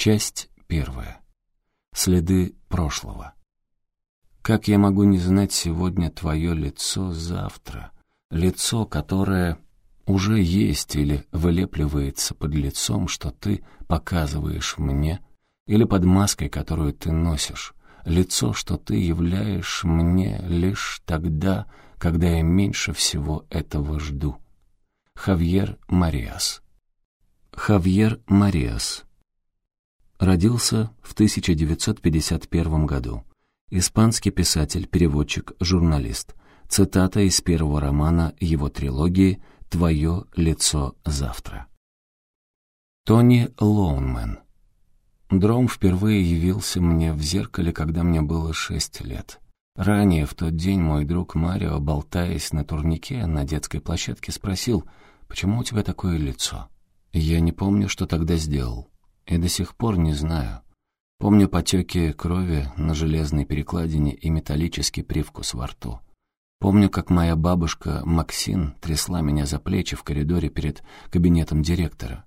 Часть первая. Следы прошлого. Как я могу не знать сегодня твое лицо завтра? Лицо, которое уже есть или вылепливается под лицом, что ты показываешь мне, или под маской, которую ты носишь. Лицо, что ты являешь мне лишь тогда, когда я меньше всего этого жду. Хавьер Мариас Хавьер Мариас Родился в 1951 году. Испанский писатель, переводчик, журналист. Цитата из первого романа его трилогии «Твое лицо завтра». Тони Лоунмен. Дром впервые явился мне в зеркале, когда мне было шесть лет. Ранее, в тот день, мой друг Марио, болтаясь на турнике на детской площадке, спросил, «Почему у тебя такое лицо?» Я не помню, что тогда сделал и до сих пор не знаю. Помню потеки крови на железной перекладине и металлический привкус во рту. Помню, как моя бабушка Максин трясла меня за плечи в коридоре перед кабинетом директора.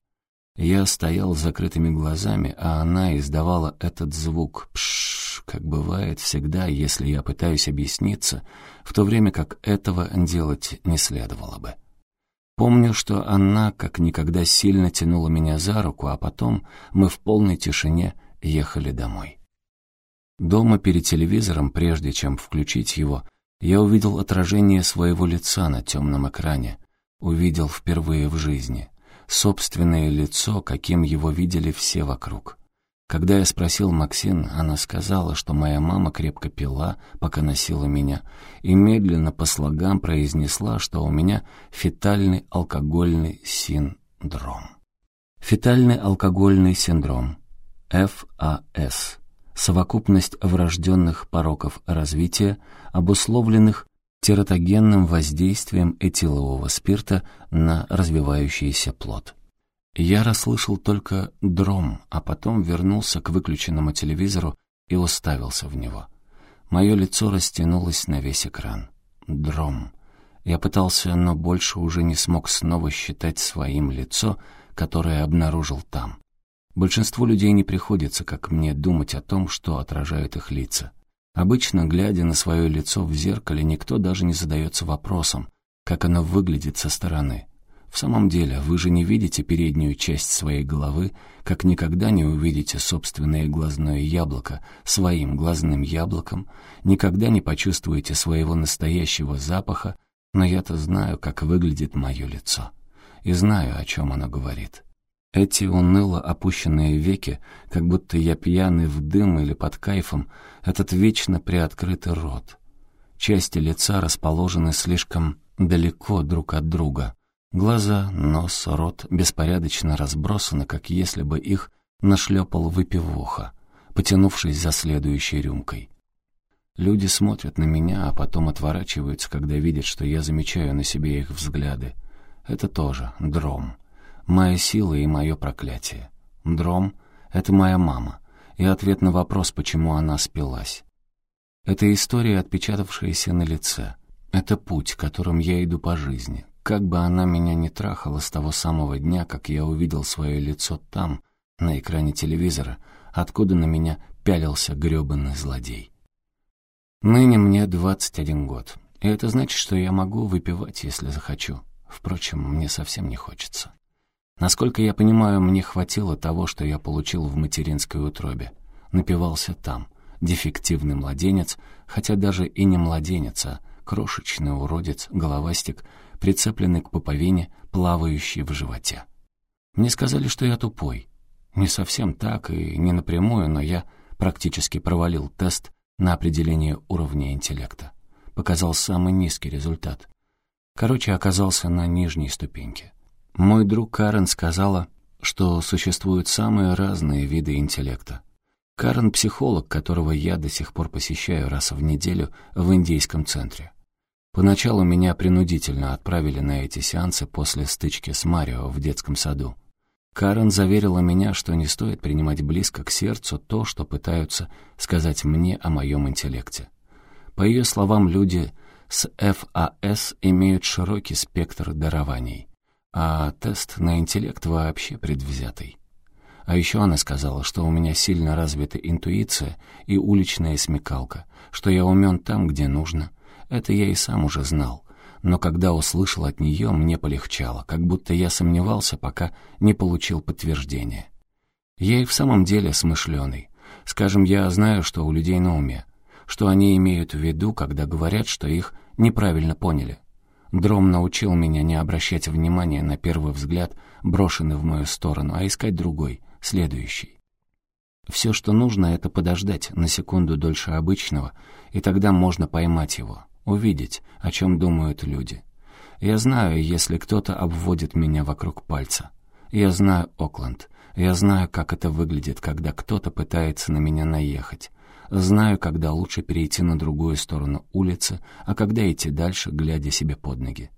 Я стоял с закрытыми глазами, а она издавала этот звук «пшшш», как бывает всегда, если я пытаюсь объясниться, в то время как этого делать не следовало бы. Помню, что она как никогда сильно тянула меня за руку, а потом мы в полной тишине ехали домой. Дома перед телевизором, прежде чем включить его, я увидел отражение своего лица на темном экране. Увидел впервые в жизни. Собственное лицо, каким его видели все вокруг. Когда я спросил Максин, она сказала, что моя мама крепко пила, пока носила меня, и медленно по слогам произнесла, что у меня фетальный алкогольный синдром. Фетальный алкогольный синдром. ФАС. Совокупность врожденных пороков развития, обусловленных тератогенным воздействием этилового спирта на развивающийся плод. Я расслышал только дром, а потом вернулся к выключенному телевизору и уставился в него. Мое лицо растянулось на весь экран. Дром. Я пытался, но больше уже не смог снова считать своим лицо, которое обнаружил там. Большинству людей не приходится, как мне, думать о том, что отражают их лица. Обычно, глядя на свое лицо в зеркале, никто даже не задается вопросом, как оно выглядит со стороны. В самом деле, вы же не видите переднюю часть своей головы, как никогда не увидите собственное глазное яблоко своим глазным яблоком, никогда не почувствуете своего настоящего запаха, но я-то знаю, как выглядит мое лицо. И знаю, о чем оно говорит. Эти уныло опущенные веки, как будто я пьяный в дым или под кайфом, этот вечно приоткрытый рот. Части лица расположены слишком далеко друг от друга — Глаза, нос, рот беспорядочно разбросаны, как если бы их нашлепал выпивоха, потянувшись за следующей рюмкой. Люди смотрят на меня, а потом отворачиваются, когда видят, что я замечаю на себе их взгляды. Это тоже дром. Моя сила и мое проклятие. Дром — это моя мама. И ответ на вопрос, почему она спилась. Это история, отпечатавшаяся на лице. Это путь, которым я иду по жизни, как бы она меня не трахала с того самого дня, как я увидел свое лицо там, на экране телевизора, откуда на меня пялился грёбаный злодей. Ныне мне 21 год, и это значит, что я могу выпивать, если захочу. Впрочем, мне совсем не хочется. Насколько я понимаю, мне хватило того, что я получил в материнской утробе. Напивался там, дефективный младенец, хотя даже и не младенец, а крошечный уродец, головастик — прицепленный к пуповине, плавающий в животе. Мне сказали, что я тупой. Не совсем так и не напрямую, но я практически провалил тест на определение уровня интеллекта. Показал самый низкий результат. Короче, оказался на нижней ступеньке. Мой друг Карен сказала, что существуют самые разные виды интеллекта. Карен — психолог, которого я до сих пор посещаю раз в неделю в индийском центре. Поначалу меня принудительно отправили на эти сеансы после стычки с Марио в детском саду. Карен заверила меня, что не стоит принимать близко к сердцу то, что пытаются сказать мне о моем интеллекте. По ее словам, люди с ФАС имеют широкий спектр дарований, а тест на интеллект вообще предвзятый. А еще она сказала, что у меня сильно развита интуиция и уличная смекалка, что я умен там, где нужно. Это я и сам уже знал. Но когда услышал от нее, мне полегчало, как будто я сомневался, пока не получил подтверждения. Я и в самом деле смышленый. Скажем, я знаю, что у людей на уме, что они имеют в виду, когда говорят, что их неправильно поняли. Дром научил меня не обращать внимания на первый взгляд, брошенный в мою сторону, а искать другой, следующий. Все, что нужно, это подождать на секунду дольше обычного, и тогда можно поймать его, увидеть, о чем думают люди. Я знаю, если кто-то обводит меня вокруг пальца. Я знаю Окленд. Я знаю, как это выглядит, когда кто-то пытается на меня наехать. Знаю, когда лучше перейти на другую сторону улицы, а когда идти дальше, глядя себе под ноги.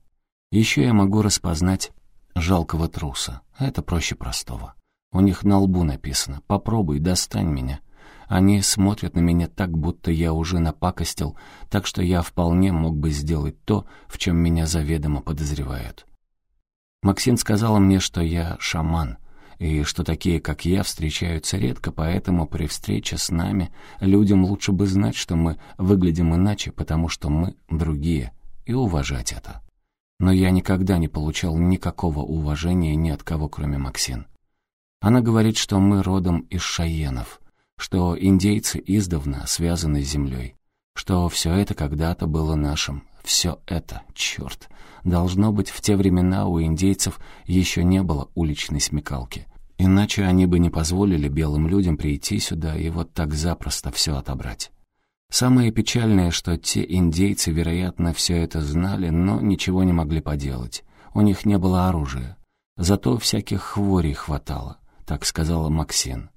Еще я могу распознать жалкого труса. Это проще простого. У них на лбу написано «Попробуй, достань меня». Они смотрят на меня так, будто я уже напакостил, так что я вполне мог бы сделать то, в чем меня заведомо подозревают. Максим сказала мне, что я шаман — и что такие, как я, встречаются редко, поэтому при встрече с нами людям лучше бы знать, что мы выглядим иначе, потому что мы другие, и уважать это. Но я никогда не получал никакого уважения ни от кого, кроме Максин. Она говорит, что мы родом из шаенов, что индейцы издавна связаны с землей, что все это когда-то было нашим, все это, черт, должно быть, в те времена у индейцев еще не было уличной смекалки. Иначе они бы не позволили белым людям прийти сюда и вот так запросто все отобрать. Самое печальное, что те индейцы, вероятно, все это знали, но ничего не могли поделать. У них не было оружия. Зато всяких хворей хватало, так сказала Максин.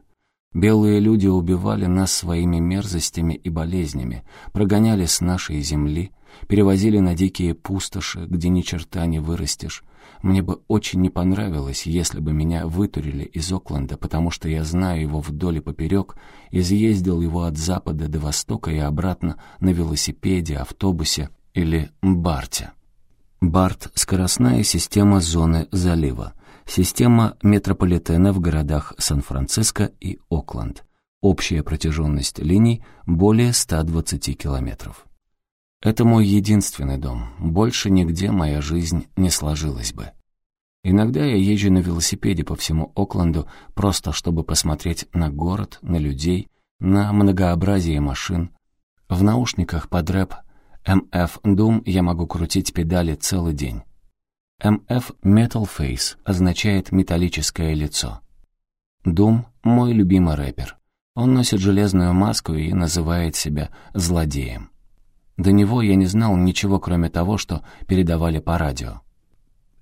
Белые люди убивали нас своими мерзостями и болезнями, прогоняли с нашей земли, перевозили на дикие пустоши, где ни черта не вырастешь. Мне бы очень не понравилось, если бы меня вытурили из Окленда, потому что я знаю его вдоль и поперек, изъездил его от запада до востока и обратно на велосипеде, автобусе или барте. Барт — скоростная система зоны залива. Система метрополитена в городах Сан-Франциско и Окленд. Общая протяженность линий более 120 километров. Это мой единственный дом. Больше нигде моя жизнь не сложилась бы. Иногда я езжу на велосипеде по всему Окленду, просто чтобы посмотреть на город, на людей, на многообразие машин. В наушниках под рэп MF Doom я могу крутить педали целый день. MF Metal Face означает «металлическое лицо». Doom — мой любимый рэпер. Он носит железную маску и называет себя «злодеем». До него я не знал ничего, кроме того, что передавали по радио.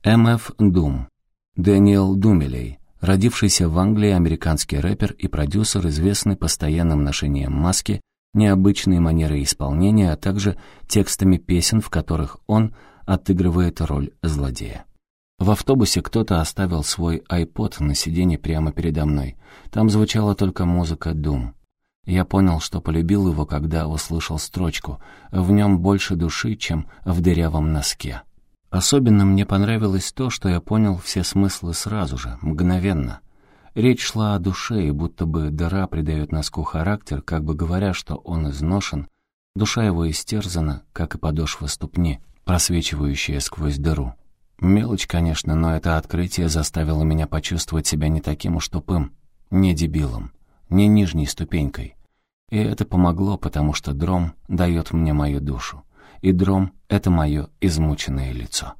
М.Ф. Дум. Дэниел Думелей, родившийся в Англии американский рэпер и продюсер, известный постоянным ношением маски, необычной манерой исполнения, а также текстами песен, в которых он отыгрывает роль злодея. В автобусе кто-то оставил свой iPod на сиденье прямо передо мной. Там звучала только музыка Doom. Я понял, что полюбил его, когда услышал строчку «В нем больше души, чем в дырявом носке». Особенно мне понравилось то, что я понял все смыслы сразу же, мгновенно. Речь шла о душе, и будто бы дыра придает носку характер, как бы говоря, что он изношен, душа его истерзана, как и подошва ступни, просвечивающая сквозь дыру. Мелочь, конечно, но это открытие заставило меня почувствовать себя не таким уж тупым, не дебилом, не нижней ступенькой. И это помогло, потому что дром дает мне мою душу. И дром — это мое измученное лицо.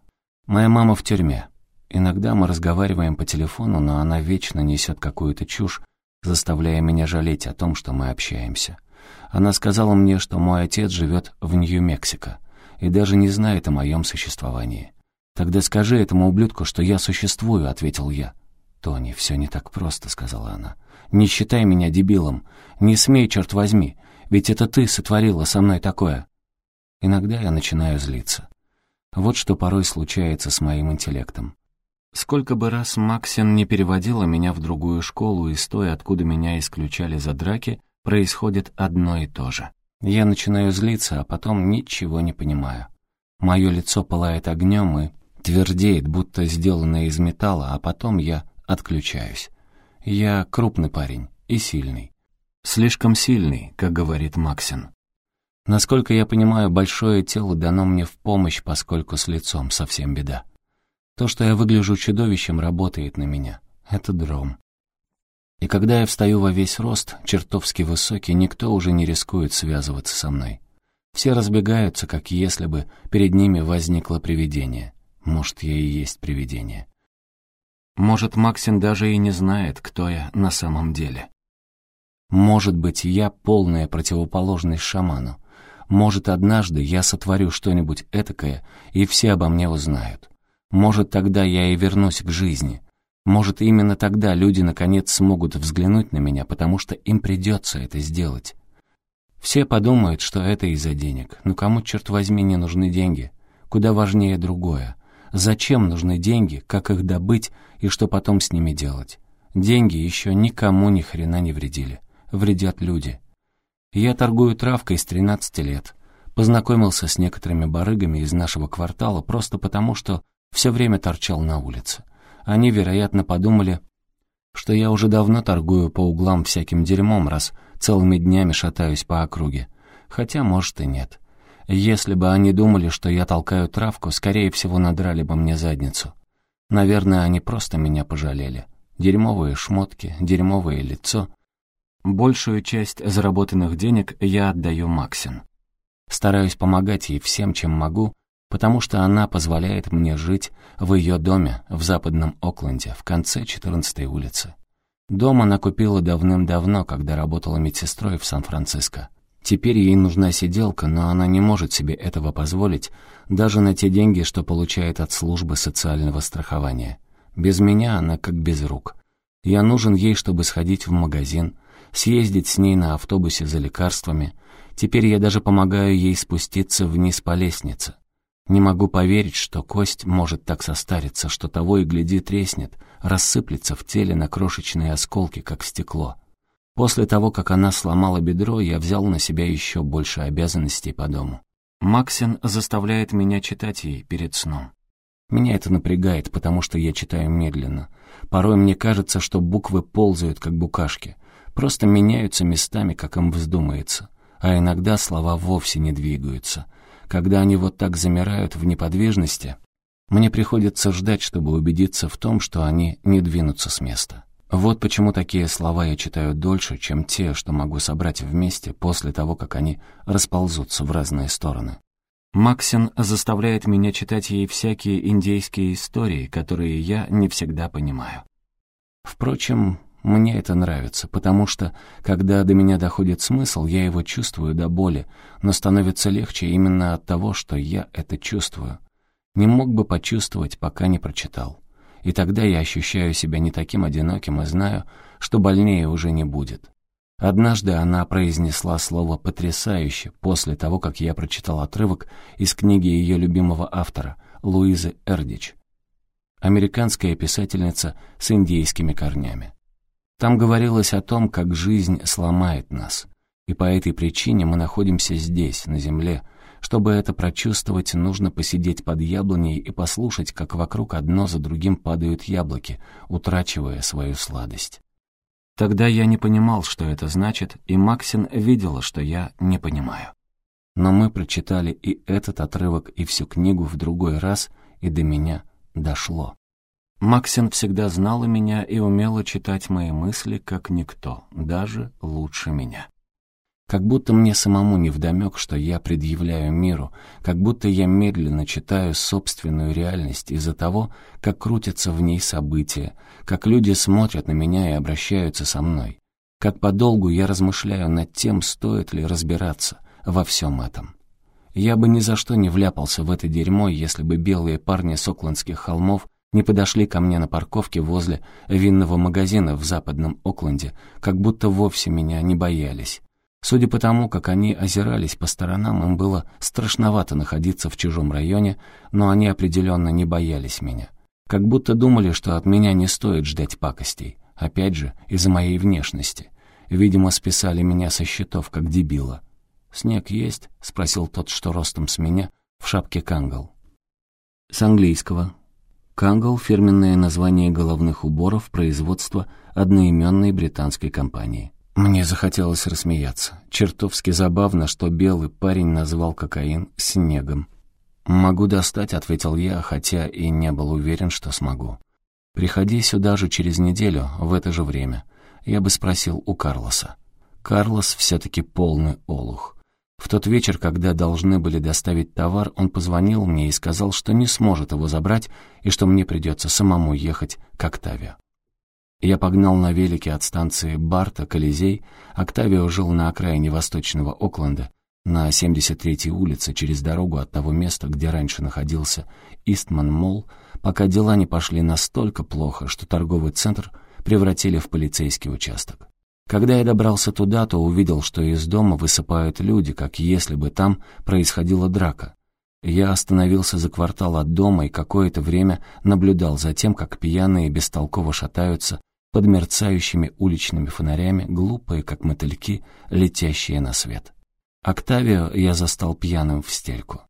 Моя мама в тюрьме. Иногда мы разговариваем по телефону, но она вечно несет какую-то чушь, заставляя меня жалеть о том, что мы общаемся. Она сказала мне, что мой отец живет в Нью-Мексико и даже не знает о моем существовании. «Тогда скажи этому ублюдку, что я существую», — ответил я. «Тони, все не так просто», — сказала она. Не считай меня дебилом. Не смей, черт возьми, ведь это ты сотворила со мной такое. Иногда я начинаю злиться. Вот что порой случается с моим интеллектом. Сколько бы раз Максин не переводила меня в другую школу, из той, откуда меня исключали за драки, происходит одно и то же. Я начинаю злиться, а потом ничего не понимаю. Мое лицо пылает огнем и твердеет, будто сделанное из металла, а потом я отключаюсь. Я крупный парень и сильный. Слишком сильный, как говорит Максин. Насколько я понимаю, большое тело дано мне в помощь, поскольку с лицом совсем беда. То, что я выгляжу чудовищем, работает на меня. Это дром. И когда я встаю во весь рост, чертовски высокий, никто уже не рискует связываться со мной. Все разбегаются, как если бы перед ними возникло привидение. Может, я и есть привидение. Может, Максин даже и не знает, кто я на самом деле. Может быть, я полная противоположность шаману. Может, однажды я сотворю что-нибудь этакое, и все обо мне узнают. Может, тогда я и вернусь к жизни. Может, именно тогда люди наконец смогут взглянуть на меня, потому что им придется это сделать. Все подумают, что это из-за денег. Но кому, черт возьми, не нужны деньги? Куда важнее другое. Зачем нужны деньги, как их добыть и что потом с ними делать? Деньги еще никому ни хрена не вредили. Вредят люди. Я торгую травкой с 13 лет. Познакомился с некоторыми барыгами из нашего квартала просто потому, что все время торчал на улице. Они, вероятно, подумали, что я уже давно торгую по углам всяким дерьмом, раз целыми днями шатаюсь по округе. Хотя, может, и нет. Если бы они думали, что я толкаю травку, скорее всего, надрали бы мне задницу. Наверное, они просто меня пожалели. Дерьмовые шмотки, дерьмовое лицо. Большую часть заработанных денег я отдаю Максин. Стараюсь помогать ей всем, чем могу, потому что она позволяет мне жить в ее доме в западном Окленде, в конце 14-й улицы. Дом она купила давным-давно, когда работала медсестрой в Сан-Франциско. Теперь ей нужна сиделка, но она не может себе этого позволить даже на те деньги, что получает от службы социального страхования. Без меня она как без рук. Я нужен ей, чтобы сходить в магазин, съездить с ней на автобусе за лекарствами. Теперь я даже помогаю ей спуститься вниз по лестнице. Не могу поверить, что кость может так состариться, что того и гляди треснет, рассыплется в теле на крошечные осколки, как стекло. После того, как она сломала бедро, я взял на себя еще больше обязанностей по дому. Максин заставляет меня читать ей перед сном. Меня это напрягает, потому что я читаю медленно. Порой мне кажется, что буквы ползают, как букашки, просто меняются местами, как им вздумается. А иногда слова вовсе не двигаются. Когда они вот так замирают в неподвижности, мне приходится ждать, чтобы убедиться в том, что они не двинутся с места. Вот почему такие слова я читаю дольше, чем те, что могу собрать вместе после того, как они расползутся в разные стороны. Максин заставляет меня читать ей всякие индейские истории, которые я не всегда понимаю. Впрочем, мне это нравится, потому что, когда до меня доходит смысл, я его чувствую до боли, но становится легче именно от того, что я это чувствую. Не мог бы почувствовать, пока не прочитал. И тогда я ощущаю себя не таким одиноким и знаю, что больнее уже не будет. Однажды она произнесла слово «потрясающе» после того, как я прочитал отрывок из книги ее любимого автора, Луизы Эрдич, американская писательница с индейскими корнями. Там говорилось о том, как жизнь сломает нас, и по этой причине мы находимся здесь, на земле, чтобы это прочувствовать, нужно посидеть под яблоней и послушать, как вокруг одно за другим падают яблоки, утрачивая свою сладость. Тогда я не понимал, что это значит, и Максин видела, что я не понимаю. Но мы прочитали и этот отрывок, и всю книгу в другой раз, и до меня дошло. Максин всегда знала меня и умела читать мои мысли, как никто, даже лучше меня. Как будто мне самому невдомек, что я предъявляю миру, как будто я медленно читаю собственную реальность из-за того, как крутятся в ней события, как люди смотрят на меня и обращаются со мной, как подолгу я размышляю над тем, стоит ли разбираться во всем этом. Я бы ни за что не вляпался в это дерьмо, если бы белые парни с Оклендских холмов не подошли ко мне на парковке возле винного магазина в западном Окленде, как будто вовсе меня не боялись Судя по тому, как они озирались по сторонам, им было страшновато находиться в чужом районе, но они определенно не боялись меня. Как будто думали, что от меня не стоит ждать пакостей. Опять же, из-за моей внешности. Видимо, списали меня со счетов, как дебила. «Снег есть?» — спросил тот, что ростом с меня, в шапке кангл. С английского. Кангл — фирменное название головных уборов производства одноименной британской компании. Мне захотелось рассмеяться. Чертовски забавно, что белый парень назвал кокаин снегом. «Могу достать», — ответил я, хотя и не был уверен, что смогу. «Приходи сюда же через неделю, в это же время». Я бы спросил у Карлоса. Карлос все-таки полный олух. В тот вечер, когда должны были доставить товар, он позвонил мне и сказал, что не сможет его забрать и что мне придется самому ехать к Октавио. Я погнал на велике от станции Барта, Колизей. Октавио жил на окраине восточного Окленда, на 73-й улице, через дорогу от того места, где раньше находился Истман-Молл, пока дела не пошли настолько плохо, что торговый центр превратили в полицейский участок. Когда я добрался туда, то увидел, что из дома высыпают люди, как если бы там происходила драка. Я остановился за квартал от дома и какое-то время наблюдал за тем, как пьяные бестолково шатаются под мерцающими уличными фонарями, глупые, как мотыльки, летящие на свет. Октавио я застал пьяным в стельку.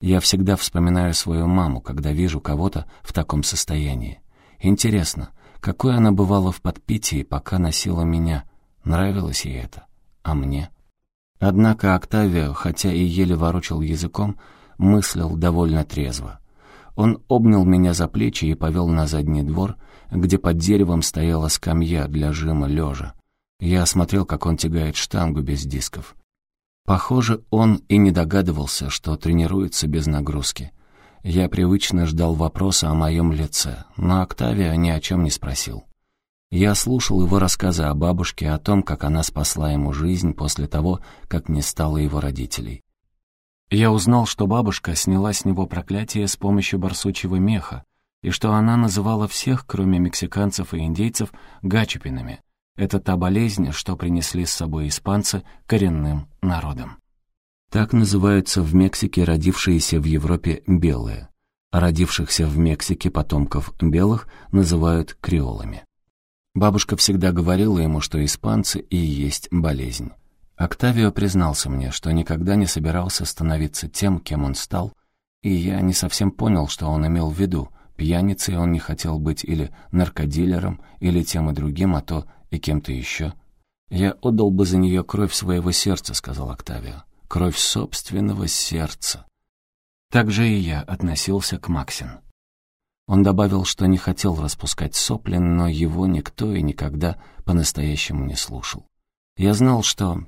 Я всегда вспоминаю свою маму, когда вижу кого-то в таком состоянии. Интересно, какой она бывала в подпитии, пока носила меня — Нравилось ей это. А мне? Однако Октавио, хотя и еле ворочал языком, мыслил довольно трезво. Он обнял меня за плечи и повел на задний двор, где под деревом стояла скамья для жима лежа. Я смотрел, как он тягает штангу без дисков. Похоже, он и не догадывался, что тренируется без нагрузки. Я привычно ждал вопроса о моем лице, но Октавио ни о чем не спросил. Я слушал его рассказы о бабушке, о том, как она спасла ему жизнь после того, как не стало его родителей. Я узнал, что бабушка сняла с него проклятие с помощью барсучьего меха, и что она называла всех, кроме мексиканцев и индейцев, гачупинами. Это та болезнь, что принесли с собой испанцы коренным народам. Так называются в Мексике родившиеся в Европе белые, а родившихся в Мексике потомков белых называют креолами. Бабушка всегда говорила ему, что испанцы и есть болезнь. Октавио признался мне, что никогда не собирался становиться тем, кем он стал, и я не совсем понял, что он имел в виду. Пьяницей он не хотел быть или наркодилером, или тем и другим, а то и кем-то еще. «Я отдал бы за нее кровь своего сердца», — сказал Октавио. «Кровь собственного сердца». Так же и я относился к Максин. Он добавил, что не хотел распускать сопли, но его никто и никогда по-настоящему не слушал. Я знал, что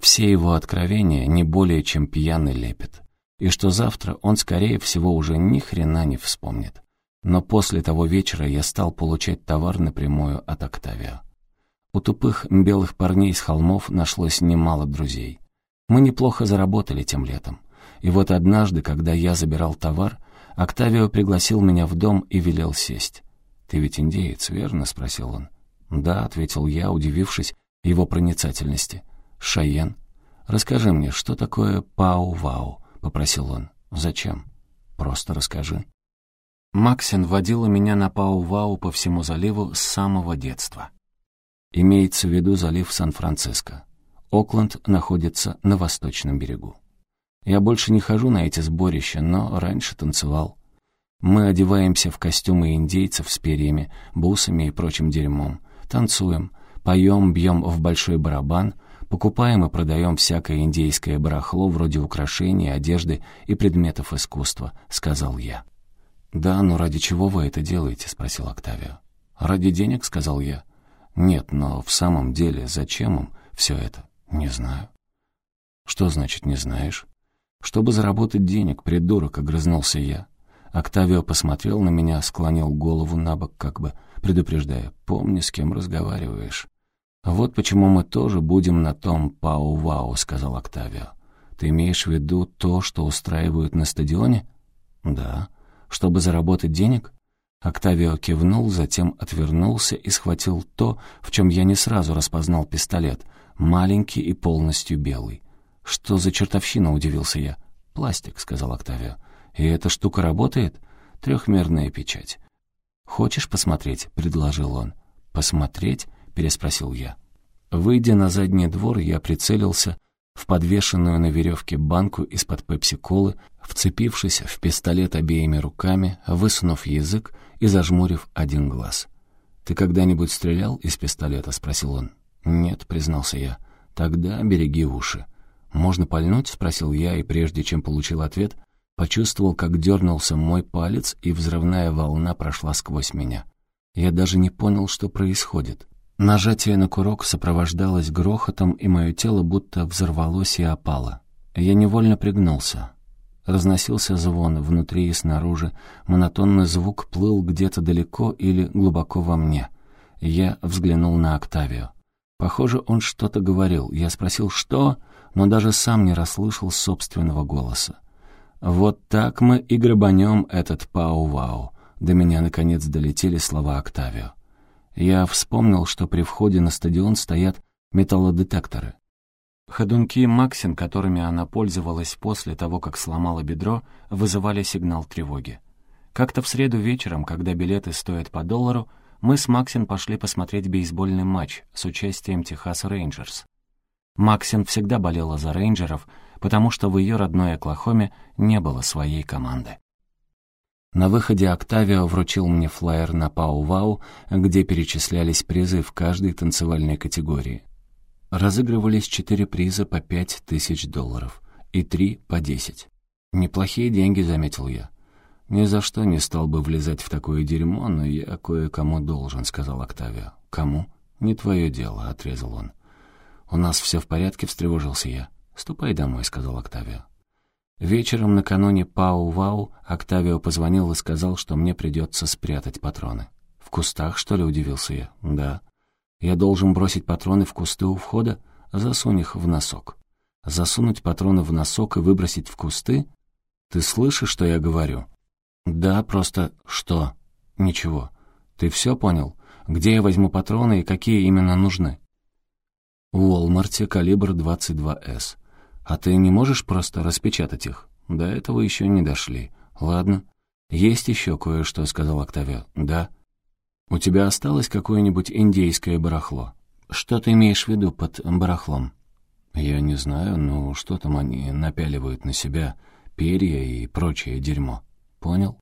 все его откровения не более чем пьяный лепет, и что завтра он, скорее всего, уже ни хрена не вспомнит. Но после того вечера я стал получать товар напрямую от Октавио. У тупых белых парней с холмов нашлось немало друзей. Мы неплохо заработали тем летом. И вот однажды, когда я забирал товар, Октавио пригласил меня в дом и велел сесть. «Ты ведь индеец, верно?» — спросил он. «Да», — ответил я, удивившись его проницательности. «Шайен, расскажи мне, что такое пау-вау?» — попросил он. «Зачем?» «Просто расскажи». Максин водила меня на пау-вау по всему заливу с самого детства. Имеется в виду залив Сан-Франциско. Окленд находится на восточном берегу. Я больше не хожу на эти сборища, но раньше танцевал. Мы одеваемся в костюмы индейцев с перьями, бусами и прочим дерьмом. Танцуем, поем, бьем в большой барабан, покупаем и продаем всякое индейское барахло вроде украшений, одежды и предметов искусства», — сказал я. «Да, но ради чего вы это делаете?» — спросил Октавио. «Ради денег?» — сказал я. «Нет, но в самом деле зачем им все это? Не знаю». «Что значит «не знаешь»?» «Чтобы заработать денег, придурок», — огрызнулся я. Октавио посмотрел на меня, склонил голову на бок, как бы предупреждая, «Помни, с кем разговариваешь». «Вот почему мы тоже будем на том пау-вау», — сказал Октавио. «Ты имеешь в виду то, что устраивают на стадионе?» «Да. Чтобы заработать денег?» Октавио кивнул, затем отвернулся и схватил то, в чем я не сразу распознал пистолет, маленький и полностью белый. «Что за чертовщина?» — удивился я. «Пластик», — сказал Октавио. «И эта штука работает?» «Трехмерная печать». «Хочешь посмотреть?» — предложил он. «Посмотреть?» — переспросил я. Выйдя на задний двор, я прицелился в подвешенную на веревке банку из-под пепси-колы, вцепившись в пистолет обеими руками, высунув язык и зажмурив один глаз. «Ты когда-нибудь стрелял из пистолета?» — спросил он. «Нет», — признался я. «Тогда береги уши». «Можно пальнуть?» — спросил я, и прежде чем получил ответ, почувствовал, как дернулся мой палец, и взрывная волна прошла сквозь меня. Я даже не понял, что происходит. Нажатие на курок сопровождалось грохотом, и мое тело будто взорвалось и опало. Я невольно пригнулся. Разносился звон внутри и снаружи, монотонный звук плыл где-то далеко или глубоко во мне. Я взглянул на Октавио. Похоже, он что-то говорил. Я спросил «что?», но даже сам не расслышал собственного голоса. «Вот так мы и грабанем этот пау-вау». До меня, наконец, долетели слова Октавио. Я вспомнил, что при входе на стадион стоят металлодетекторы. Ходунки Максин, которыми она пользовалась после того, как сломала бедро, вызывали сигнал тревоги. Как-то в среду вечером, когда билеты стоят по доллару, мы с Максин пошли посмотреть бейсбольный матч с участием Техас Рейнджерс. Максин всегда болела за рейнджеров, потому что в ее родной Оклахоме не было своей команды. На выходе Октавио вручил мне флаер на Пау-Вау, где перечислялись призы в каждой танцевальной категории. Разыгрывались четыре приза по пять тысяч долларов и три по десять. «Неплохие деньги», — заметил я. «Ни за что не стал бы влезать в такое дерьмо, но я кое-кому должен», — сказал Октавио. «Кому?» «Не твое дело», — отрезал он. «У нас все в порядке», — встревожился я. «Ступай домой», — сказал Октавио. Вечером накануне Пау-Вау Октавио позвонил и сказал, что мне придется спрятать патроны. «В кустах, что ли?» — удивился я. «Да». «Я должен бросить патроны в кусты у входа? Засунь их в носок». «Засунуть патроны в носок и выбросить в кусты? Ты слышишь, что я говорю?» «Да, просто... Что?» «Ничего. Ты все понял? Где я возьму патроны и какие именно нужны?» «В Уолмарте калибр 22С. А ты не можешь просто распечатать их? До этого еще не дошли. Ладно. Есть еще кое-что, сказал Октавио. Да. У тебя осталось какое-нибудь индейское барахло? Что ты имеешь в виду под барахлом? Я не знаю, но что там они напяливают на себя, перья и прочее дерьмо. Понял?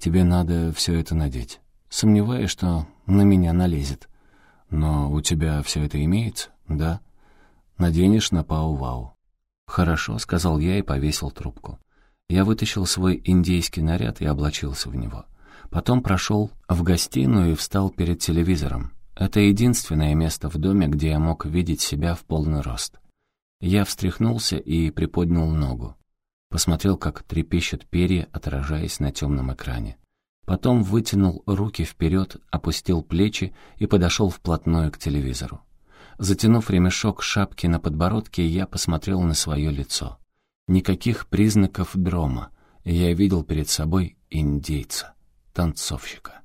Тебе надо все это надеть. Сомневаюсь, что на меня налезет. Но у тебя все это имеется, да? Наденешь на пау-вау. «Хорошо», — сказал я и повесил трубку. Я вытащил свой индейский наряд и облачился в него. Потом прошел в гостиную и встал перед телевизором. Это единственное место в доме, где я мог видеть себя в полный рост. Я встряхнулся и приподнял ногу. Посмотрел, как трепещут перья, отражаясь на темном экране. Потом вытянул руки вперед, опустил плечи и подошел вплотную к телевизору. Затянув ремешок шапки на подбородке, я посмотрел на свое лицо. Никаких признаков дрома. Я видел перед собой индейца, танцовщика.